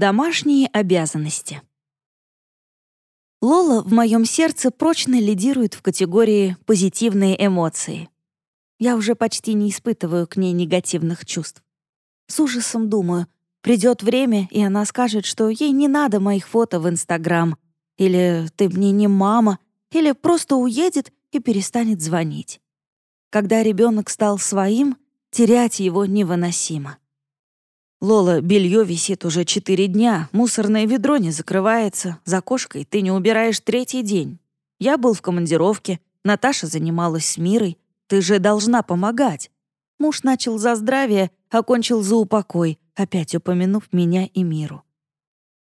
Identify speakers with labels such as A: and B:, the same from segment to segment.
A: Домашние обязанности. Лола в моем сердце прочно лидирует в категории «позитивные эмоции». Я уже почти не испытываю к ней негативных чувств. С ужасом думаю, придет время, и она скажет, что ей не надо моих фото в Инстаграм, или «ты мне не мама», или просто уедет и перестанет звонить. Когда ребенок стал своим, терять его невыносимо. Лола, белье висит уже четыре дня, мусорное ведро не закрывается, за кошкой ты не убираешь третий день. Я был в командировке, Наташа занималась с Мирой, ты же должна помогать. Муж начал за здравие, окончил за упокой, опять упомянув меня и Миру.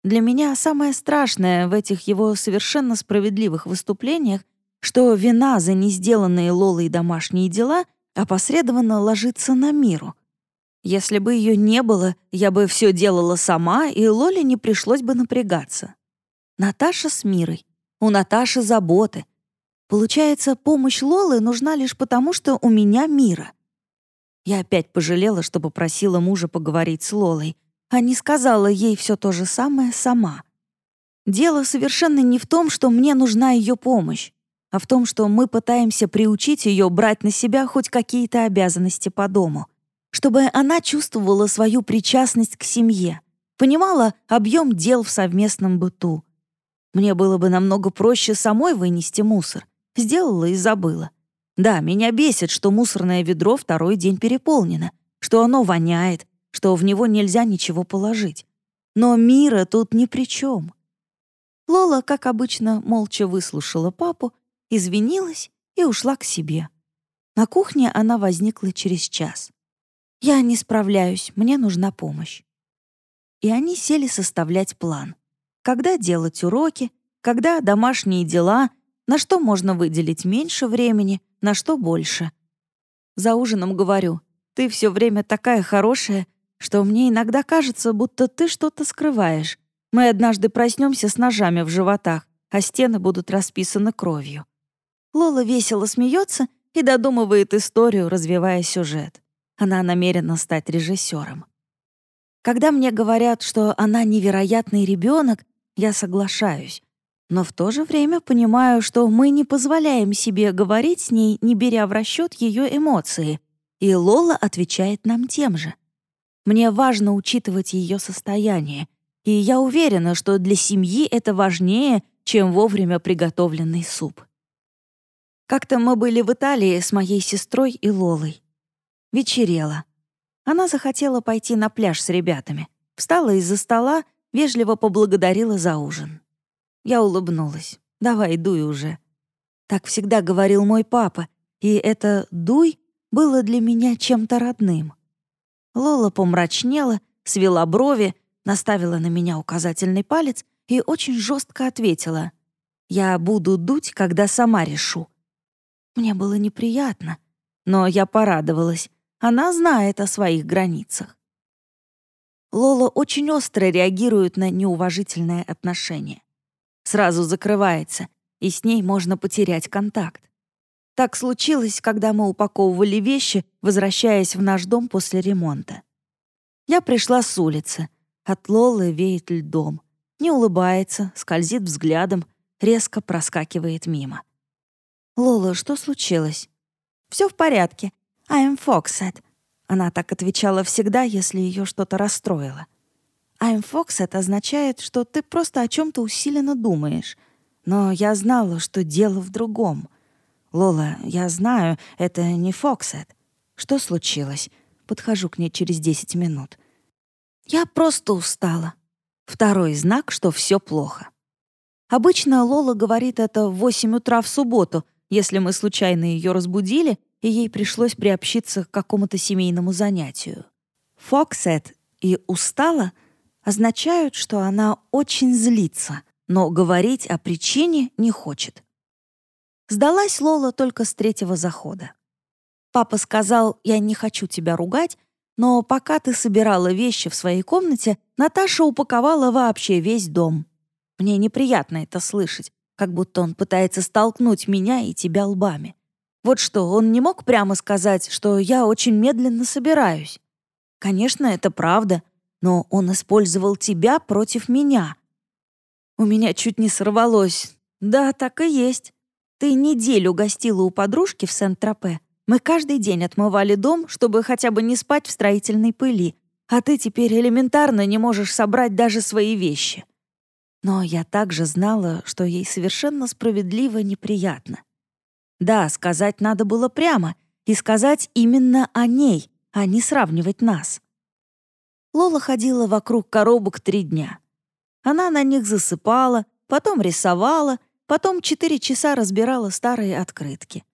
A: Для меня самое страшное в этих его совершенно справедливых выступлениях, что вина за не сделанные Лолой домашние дела опосредованно ложится на Миру — если бы ее не было, я бы все делала сама, и Лоле не пришлось бы напрягаться. Наташа с Мирой. У Наташи заботы. Получается, помощь Лолы нужна лишь потому, что у меня Мира. Я опять пожалела, что попросила мужа поговорить с Лолой, а не сказала ей все то же самое сама. Дело совершенно не в том, что мне нужна ее помощь, а в том, что мы пытаемся приучить ее брать на себя хоть какие-то обязанности по дому чтобы она чувствовала свою причастность к семье, понимала объем дел в совместном быту. Мне было бы намного проще самой вынести мусор. Сделала и забыла. Да, меня бесит, что мусорное ведро второй день переполнено, что оно воняет, что в него нельзя ничего положить. Но Мира тут ни при чем. Лола, как обычно, молча выслушала папу, извинилась и ушла к себе. На кухне она возникла через час. «Я не справляюсь, мне нужна помощь». И они сели составлять план. Когда делать уроки, когда домашние дела, на что можно выделить меньше времени, на что больше. За ужином говорю, «Ты все время такая хорошая, что мне иногда кажется, будто ты что-то скрываешь. Мы однажды проснемся с ножами в животах, а стены будут расписаны кровью». Лола весело смеется и додумывает историю, развивая сюжет. Она намерена стать режиссером. Когда мне говорят, что она невероятный ребенок, я соглашаюсь. Но в то же время понимаю, что мы не позволяем себе говорить с ней, не беря в расчет ее эмоции. И Лола отвечает нам тем же. Мне важно учитывать ее состояние, и я уверена, что для семьи это важнее, чем вовремя приготовленный суп. Как-то мы были в Италии с моей сестрой и Лолой. Вечерело. Она захотела пойти на пляж с ребятами. Встала из-за стола, вежливо поблагодарила за ужин. Я улыбнулась. «Давай, дуй уже». Так всегда говорил мой папа, и это «дуй» было для меня чем-то родным. Лола помрачнела, свела брови, наставила на меня указательный палец и очень жестко ответила. «Я буду дуть, когда сама решу». Мне было неприятно, но я порадовалась. Она знает о своих границах. Лола очень остро реагирует на неуважительное отношение. Сразу закрывается, и с ней можно потерять контакт. Так случилось, когда мы упаковывали вещи, возвращаясь в наш дом после ремонта. Я пришла с улицы. От Лолы веет льдом. Не улыбается, скользит взглядом, резко проскакивает мимо. «Лола, что случилось?» «Все в порядке. «I'm Foxet». Она так отвечала всегда, если ее что-то расстроило. «I'm Foxet» означает, что ты просто о чем то усиленно думаешь. Но я знала, что дело в другом. «Лола, я знаю, это не Фоксет. Что случилось?» Подхожу к ней через 10 минут. «Я просто устала». Второй знак, что все плохо. Обычно Лола говорит это в 8 утра в субботу, если мы случайно ее разбудили и ей пришлось приобщиться к какому-то семейному занятию. «Фоксет» и «устала» означают, что она очень злится, но говорить о причине не хочет. Сдалась Лола только с третьего захода. Папа сказал, я не хочу тебя ругать, но пока ты собирала вещи в своей комнате, Наташа упаковала вообще весь дом. Мне неприятно это слышать, как будто он пытается столкнуть меня и тебя лбами. Вот что, он не мог прямо сказать, что я очень медленно собираюсь? Конечно, это правда. но он использовал тебя против меня. У меня чуть не сорвалось. Да, так и есть. Ты неделю гостила у подружки в Сент-Тропе. Мы каждый день отмывали дом, чтобы хотя бы не спать в строительной пыли, а ты теперь элементарно не можешь собрать даже свои вещи. Но я также знала, что ей совершенно справедливо неприятно. Да, сказать надо было прямо, и сказать именно о ней, а не сравнивать нас. Лола ходила вокруг коробок три дня. Она на них засыпала, потом рисовала, потом четыре часа разбирала старые открытки.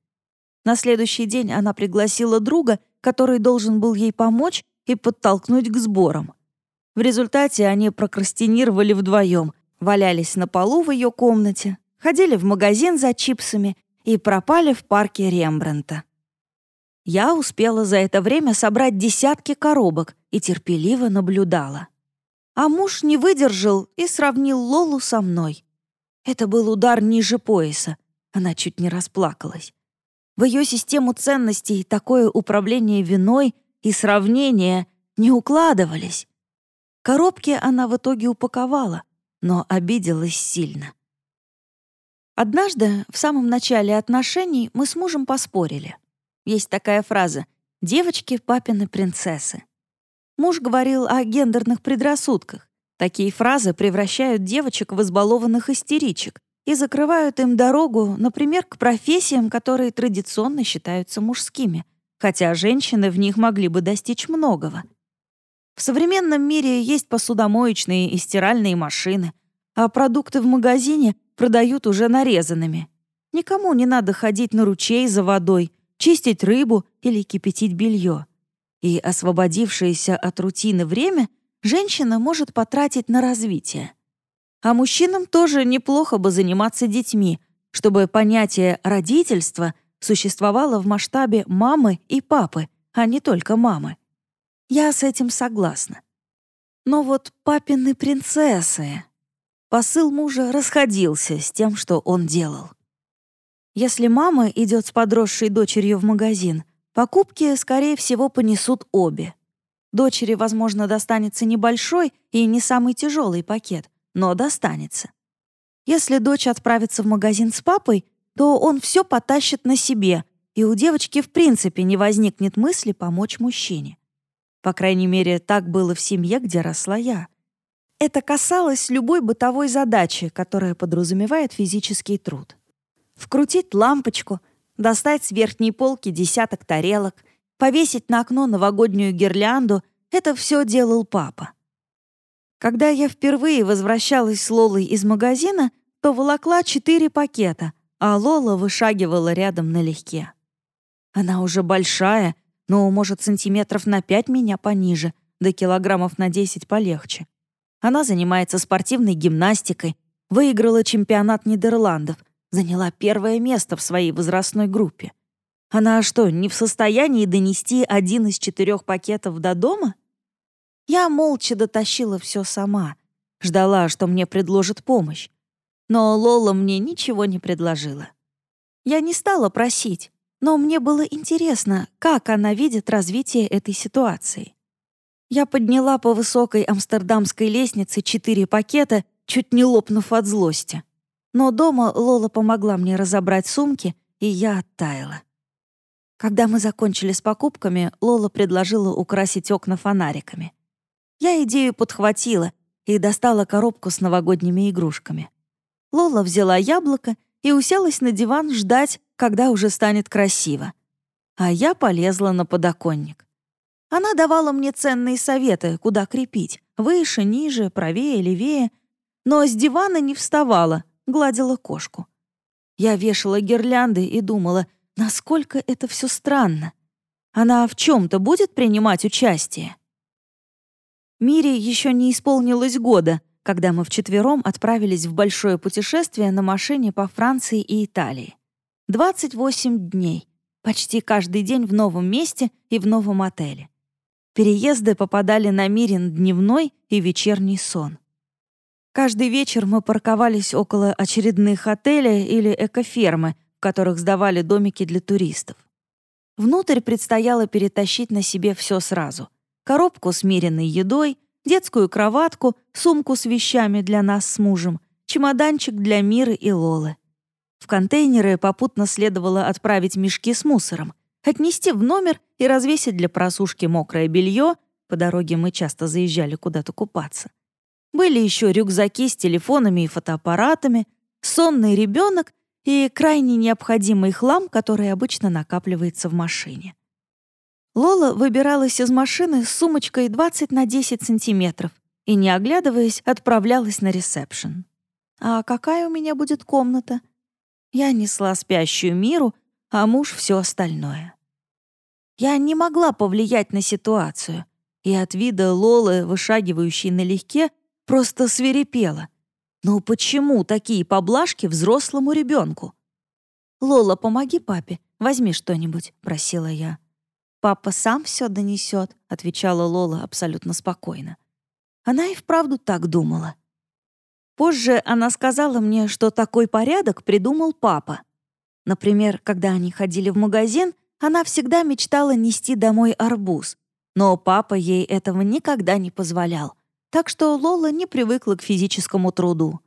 A: На следующий день она пригласила друга, который должен был ей помочь и подтолкнуть к сборам. В результате они прокрастинировали вдвоем, валялись на полу в ее комнате, ходили в магазин за чипсами и пропали в парке Рембрандта. Я успела за это время собрать десятки коробок и терпеливо наблюдала. А муж не выдержал и сравнил Лолу со мной. Это был удар ниже пояса. Она чуть не расплакалась. В ее систему ценностей такое управление виной и сравнение не укладывались. Коробки она в итоге упаковала, но обиделась сильно. Однажды, в самом начале отношений, мы с мужем поспорили. Есть такая фраза «девочки папины принцессы». Муж говорил о гендерных предрассудках. Такие фразы превращают девочек в избалованных истеричек и закрывают им дорогу, например, к профессиям, которые традиционно считаются мужскими, хотя женщины в них могли бы достичь многого. В современном мире есть посудомоечные и стиральные машины, а продукты в магазине продают уже нарезанными. Никому не надо ходить на ручей за водой, чистить рыбу или кипятить белье. И освободившееся от рутины время женщина может потратить на развитие. А мужчинам тоже неплохо бы заниматься детьми, чтобы понятие родительства существовало в масштабе мамы и папы, а не только мамы. Я с этим согласна. Но вот папины принцессы... Посыл мужа расходился с тем, что он делал. Если мама идет с подросшей дочерью в магазин, покупки, скорее всего, понесут обе. Дочери, возможно, достанется небольшой и не самый тяжелый пакет, но достанется. Если дочь отправится в магазин с папой, то он все потащит на себе, и у девочки в принципе не возникнет мысли помочь мужчине. По крайней мере, так было в семье, где росла я. Это касалось любой бытовой задачи, которая подразумевает физический труд. Вкрутить лампочку, достать с верхней полки десяток тарелок, повесить на окно новогоднюю гирлянду — это все делал папа. Когда я впервые возвращалась с Лолой из магазина, то волокла четыре пакета, а Лола вышагивала рядом налегке. Она уже большая — но, может, сантиметров на пять меня пониже, до килограммов на десять полегче. Она занимается спортивной гимнастикой, выиграла чемпионат Нидерландов, заняла первое место в своей возрастной группе. Она что, не в состоянии донести один из четырех пакетов до дома? Я молча дотащила все сама, ждала, что мне предложат помощь. Но Лола мне ничего не предложила. Я не стала просить, но мне было интересно, как она видит развитие этой ситуации. Я подняла по высокой амстердамской лестнице четыре пакета, чуть не лопнув от злости. Но дома Лола помогла мне разобрать сумки, и я оттаяла. Когда мы закончили с покупками, Лола предложила украсить окна фонариками. Я идею подхватила и достала коробку с новогодними игрушками. Лола взяла яблоко и уселась на диван ждать, когда уже станет красиво. А я полезла на подоконник. Она давала мне ценные советы, куда крепить. Выше, ниже, правее, левее. Но с дивана не вставала, гладила кошку. Я вешала гирлянды и думала, насколько это все странно. Она в чем то будет принимать участие? Мире еще не исполнилось года, когда мы вчетвером отправились в большое путешествие на машине по Франции и Италии. 28 дней, почти каждый день в новом месте и в новом отеле. Переезды попадали на Мирин дневной и вечерний сон. Каждый вечер мы парковались около очередных отелей или экофермы, в которых сдавали домики для туристов. Внутрь предстояло перетащить на себе все сразу. Коробку с меренной едой, детскую кроватку, сумку с вещами для нас с мужем, чемоданчик для Миры и Лолы. В контейнеры попутно следовало отправить мешки с мусором, отнести в номер и развесить для просушки мокрое белье, по дороге мы часто заезжали куда-то купаться. Были еще рюкзаки с телефонами и фотоаппаратами, сонный ребенок и крайне необходимый хлам, который обычно накапливается в машине. Лола выбиралась из машины с сумочкой 20 на 10 сантиметров и, не оглядываясь, отправлялась на ресепшн. «А какая у меня будет комната?» Я несла спящую миру, а муж — все остальное. Я не могла повлиять на ситуацию, и от вида Лолы, вышагивающей налегке, просто свирепела. Ну почему такие поблажки взрослому ребенку? «Лола, помоги папе, возьми что-нибудь», — просила я. «Папа сам все донесет», — отвечала Лола абсолютно спокойно. Она и вправду так думала. Позже она сказала мне, что такой порядок придумал папа. Например, когда они ходили в магазин, она всегда мечтала нести домой арбуз, но папа ей этого никогда не позволял, так что Лола не привыкла к физическому труду.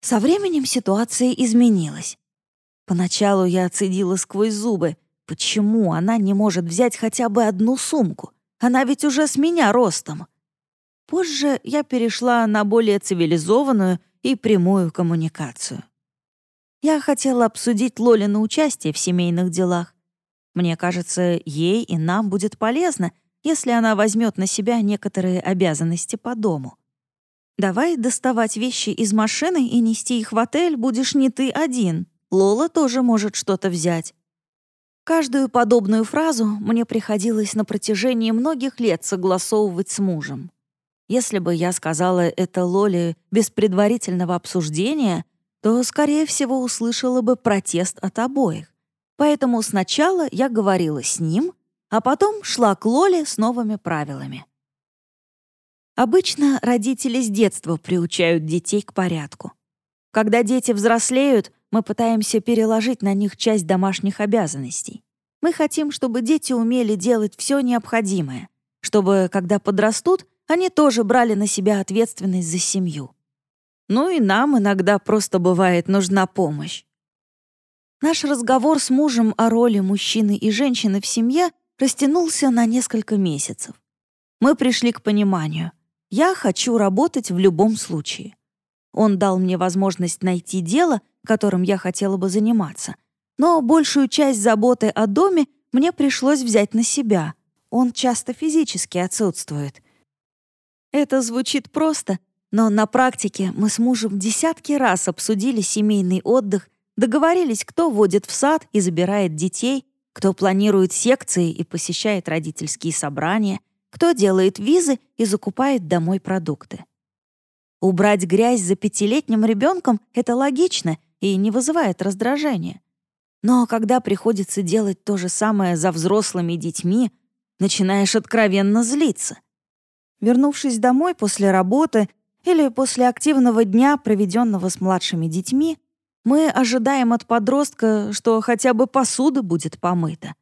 A: Со временем ситуация изменилась. Поначалу я цедила сквозь зубы, Почему она не может взять хотя бы одну сумку? Она ведь уже с меня ростом. Позже я перешла на более цивилизованную и прямую коммуникацию. Я хотела обсудить Лолина участие в семейных делах. Мне кажется, ей и нам будет полезно, если она возьмет на себя некоторые обязанности по дому. Давай доставать вещи из машины и нести их в отель будешь не ты один. Лола тоже может что-то взять. Каждую подобную фразу мне приходилось на протяжении многих лет согласовывать с мужем. Если бы я сказала это Лоле без предварительного обсуждения, то, скорее всего, услышала бы протест от обоих. Поэтому сначала я говорила с ним, а потом шла к Лоле с новыми правилами. Обычно родители с детства приучают детей к порядку. Когда дети взрослеют, мы пытаемся переложить на них часть домашних обязанностей. Мы хотим, чтобы дети умели делать все необходимое, чтобы, когда подрастут, они тоже брали на себя ответственность за семью. Ну и нам иногда просто бывает нужна помощь. Наш разговор с мужем о роли мужчины и женщины в семье растянулся на несколько месяцев. Мы пришли к пониманию. Я хочу работать в любом случае. Он дал мне возможность найти дело, которым я хотела бы заниматься. Но большую часть заботы о доме мне пришлось взять на себя. Он часто физически отсутствует. Это звучит просто, но на практике мы с мужем десятки раз обсудили семейный отдых, договорились, кто водит в сад и забирает детей, кто планирует секции и посещает родительские собрания, кто делает визы и закупает домой продукты. Убрать грязь за пятилетним ребенком — это логично и не вызывает раздражения. Но когда приходится делать то же самое за взрослыми детьми, начинаешь откровенно злиться. Вернувшись домой после работы или после активного дня, проведенного с младшими детьми, мы ожидаем от подростка, что хотя бы посуда будет помыта.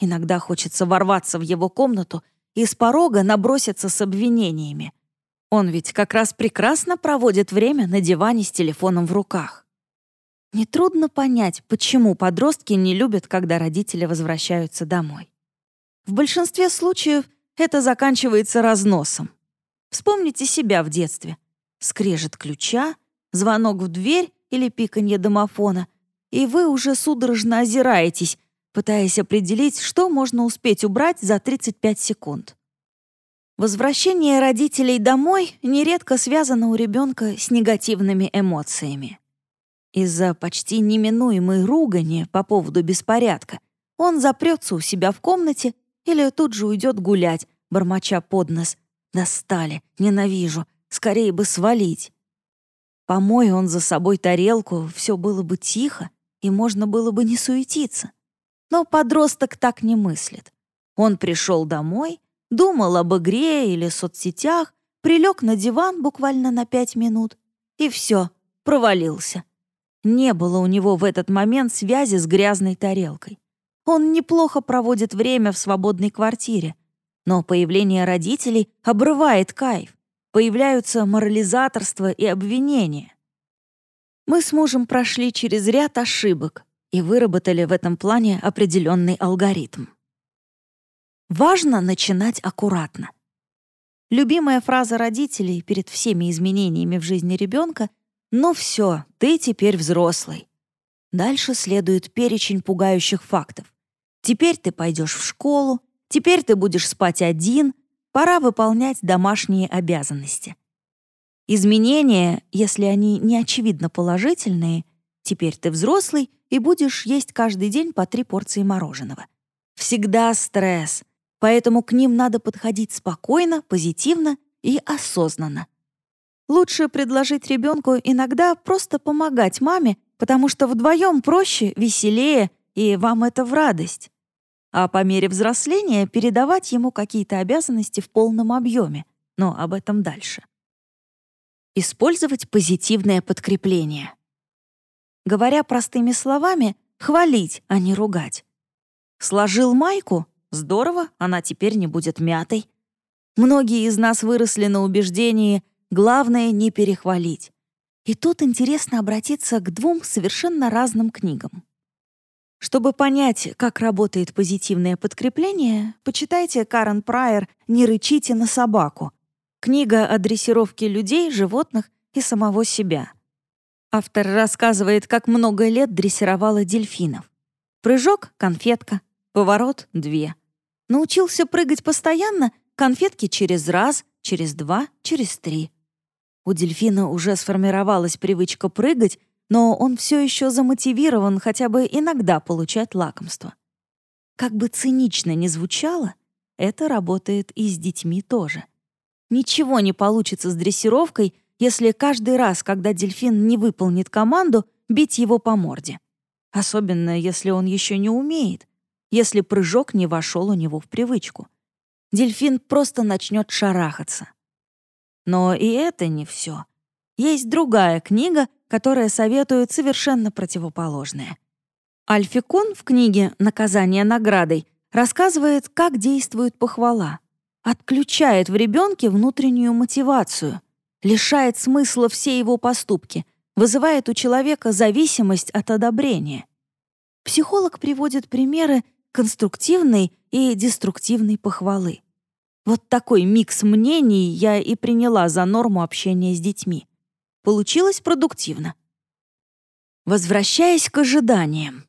A: Иногда хочется ворваться в его комнату и с порога наброситься с обвинениями — он ведь как раз прекрасно проводит время на диване с телефоном в руках. Нетрудно понять, почему подростки не любят, когда родители возвращаются домой. В большинстве случаев это заканчивается разносом. Вспомните себя в детстве. Скрежет ключа, звонок в дверь или пиканье домофона, и вы уже судорожно озираетесь, пытаясь определить, что можно успеть убрать за 35 секунд. Возвращение родителей домой нередко связано у ребенка с негативными эмоциями. Из-за почти неминуемой ругани по поводу беспорядка он запрется у себя в комнате или тут же уйдет гулять, бормоча под нос. «Достали, ненавижу, скорее бы свалить». Помой он за собой тарелку, все было бы тихо, и можно было бы не суетиться. Но подросток так не мыслит. Он пришел домой, думал об игре или соцсетях, прилег на диван буквально на пять минут, и все, провалился. Не было у него в этот момент связи с грязной тарелкой. Он неплохо проводит время в свободной квартире, Но появление родителей обрывает кайф. Появляются морализаторство и обвинения. Мы с мужем прошли через ряд ошибок и выработали в этом плане определенный алгоритм. Важно начинать аккуратно. Любимая фраза родителей перед всеми изменениями в жизни ребенка «Ну все, ты теперь взрослый». Дальше следует перечень пугающих фактов. Теперь ты пойдешь в школу, теперь ты будешь спать один, пора выполнять домашние обязанности. Изменения, если они не очевидно положительные, теперь ты взрослый и будешь есть каждый день по три порции мороженого. Всегда стресс — поэтому к ним надо подходить спокойно, позитивно и осознанно. Лучше предложить ребенку иногда просто помогать маме, потому что вдвоем проще, веселее, и вам это в радость. А по мере взросления передавать ему какие-то обязанности в полном объеме, но об этом дальше. Использовать позитивное подкрепление. Говоря простыми словами, хвалить, а не ругать. Сложил майку Здорово, она теперь не будет мятой. Многие из нас выросли на убеждении «главное не перехвалить». И тут интересно обратиться к двум совершенно разным книгам. Чтобы понять, как работает позитивное подкрепление, почитайте Карен Прайер «Не рычите на собаку». Книга о дрессировке людей, животных и самого себя. Автор рассказывает, как много лет дрессировала дельфинов. Прыжок — конфетка, поворот — две. Научился прыгать постоянно, конфетки через раз, через два, через три. У дельфина уже сформировалась привычка прыгать, но он все еще замотивирован хотя бы иногда получать лакомство. Как бы цинично ни звучало, это работает и с детьми тоже. Ничего не получится с дрессировкой, если каждый раз, когда дельфин не выполнит команду, бить его по морде. Особенно, если он еще не умеет если прыжок не вошел у него в привычку. Дельфин просто начнет шарахаться. Но и это не все. Есть другая книга, которая советует совершенно противоположное. Альфикон в книге «Наказание наградой» рассказывает, как действует похвала. Отключает в ребенке внутреннюю мотивацию, лишает смысла все его поступки, вызывает у человека зависимость от одобрения. Психолог приводит примеры конструктивной и деструктивной похвалы. Вот такой микс мнений я и приняла за норму общения с детьми. Получилось продуктивно. Возвращаясь к ожиданиям.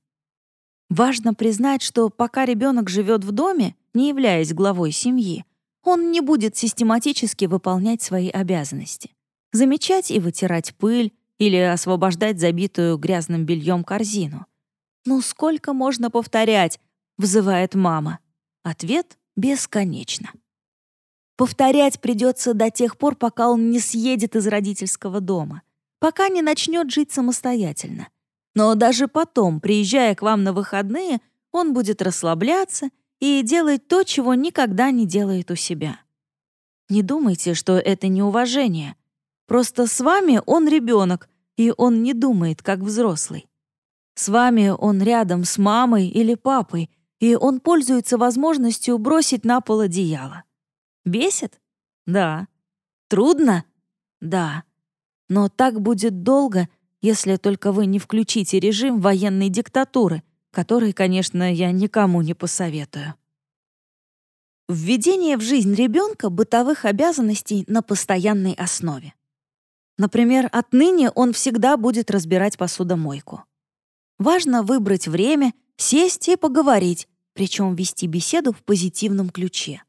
A: Важно признать, что пока ребенок живет в доме, не являясь главой семьи, он не будет систематически выполнять свои обязанности. Замечать и вытирать пыль или освобождать забитую грязным бельем корзину. Ну сколько можно повторять — взывает мама. Ответ — бесконечно. Повторять придется до тех пор, пока он не съедет из родительского дома, пока не начнет жить самостоятельно. Но даже потом, приезжая к вам на выходные, он будет расслабляться и делать то, чего никогда не делает у себя. Не думайте, что это неуважение. Просто с вами он ребенок, и он не думает, как взрослый. С вами он рядом с мамой или папой, и он пользуется возможностью бросить на пол одеяло. Бесит? Да. Трудно? Да. Но так будет долго, если только вы не включите режим военной диктатуры, который, конечно, я никому не посоветую. Введение в жизнь ребенка бытовых обязанностей на постоянной основе. Например, отныне он всегда будет разбирать посудомойку. Важно выбрать время сесть и поговорить, причем вести беседу в позитивном ключе.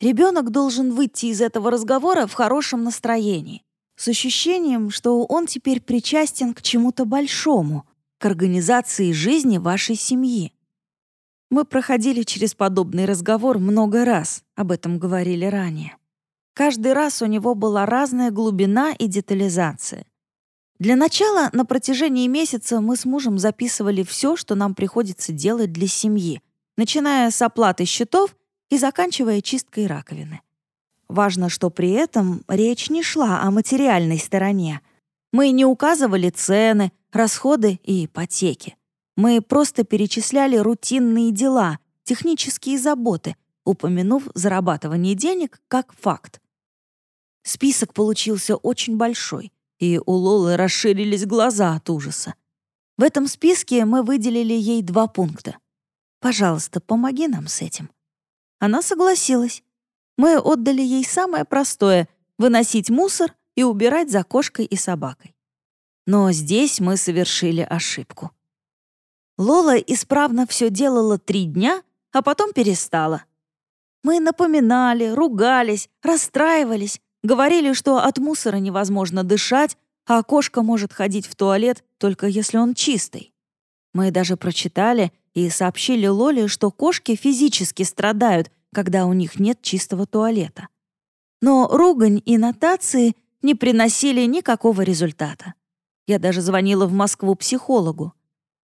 A: Ребенок должен выйти из этого разговора в хорошем настроении, с ощущением, что он теперь причастен к чему-то большому, к организации жизни вашей семьи. Мы проходили через подобный разговор много раз, об этом говорили ранее. Каждый раз у него была разная глубина и детализация. Для начала на протяжении месяца мы с мужем записывали все, что нам приходится делать для семьи, начиная с оплаты счетов и заканчивая чисткой раковины. Важно, что при этом речь не шла о материальной стороне. Мы не указывали цены, расходы и ипотеки. Мы просто перечисляли рутинные дела, технические заботы, упомянув зарабатывание денег как факт. Список получился очень большой, и у Лолы расширились глаза от ужаса. В этом списке мы выделили ей два пункта. «Пожалуйста, помоги нам с этим». Она согласилась. Мы отдали ей самое простое — выносить мусор и убирать за кошкой и собакой. Но здесь мы совершили ошибку. Лола исправно все делала три дня, а потом перестала. Мы напоминали, ругались, расстраивались, говорили, что от мусора невозможно дышать, а кошка может ходить в туалет только если он чистый. Мы даже прочитали и сообщили Лоле, что кошки физически страдают, когда у них нет чистого туалета. Но ругань и нотации не приносили никакого результата. Я даже звонила в Москву психологу.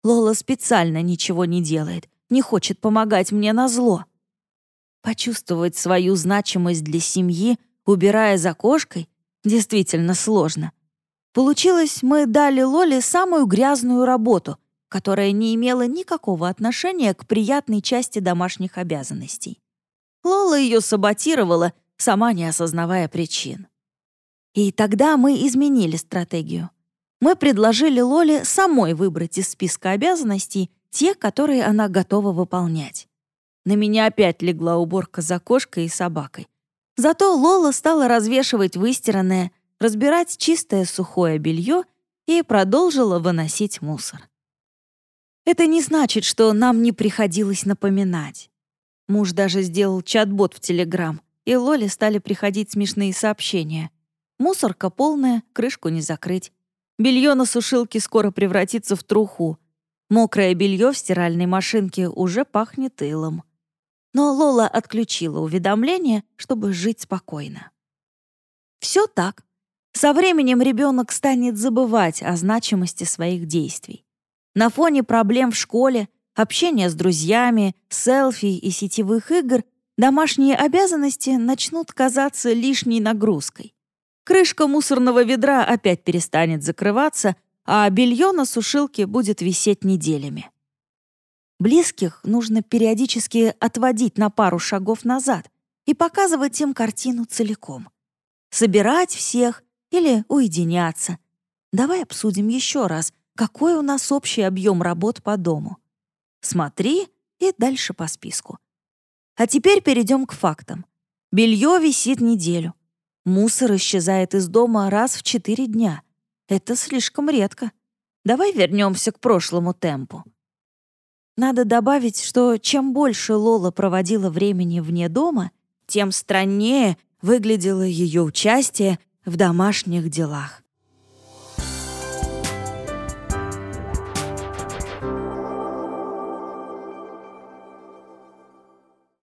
A: Лола специально ничего не делает, не хочет помогать мне на зло. Почувствовать свою значимость для семьи, убирая за кошкой, действительно сложно. Получилось, мы дали Лоле самую грязную работу, которая не имела никакого отношения к приятной части домашних обязанностей. Лола ее саботировала, сама не осознавая причин. И тогда мы изменили стратегию мы предложили Лоле самой выбрать из списка обязанностей те, которые она готова выполнять. На меня опять легла уборка за кошкой и собакой. Зато Лола стала развешивать выстиранное, разбирать чистое сухое белье и продолжила выносить мусор. Это не значит, что нам не приходилось напоминать. Муж даже сделал чат-бот в Телеграм, и Лоле стали приходить смешные сообщения. Мусорка полная, крышку не закрыть. Белье на сушилке скоро превратится в труху. Мокрое белье в стиральной машинке уже пахнет илом. Но Лола отключила уведомление, чтобы жить спокойно. Все так. Со временем ребенок станет забывать о значимости своих действий. На фоне проблем в школе, общения с друзьями, селфи и сетевых игр домашние обязанности начнут казаться лишней нагрузкой. Крышка мусорного ведра опять перестанет закрываться, а белье на сушилке будет висеть неделями. Близких нужно периодически отводить на пару шагов назад и показывать им картину целиком. Собирать всех или уединяться. Давай обсудим еще раз, какой у нас общий объем работ по дому. Смотри и дальше по списку. А теперь перейдем к фактам. Белье висит неделю. Мусор исчезает из дома раз в четыре дня. Это слишком редко. Давай вернемся к прошлому темпу. Надо добавить, что чем больше Лола проводила времени вне дома, тем страннее выглядело ее участие в домашних делах.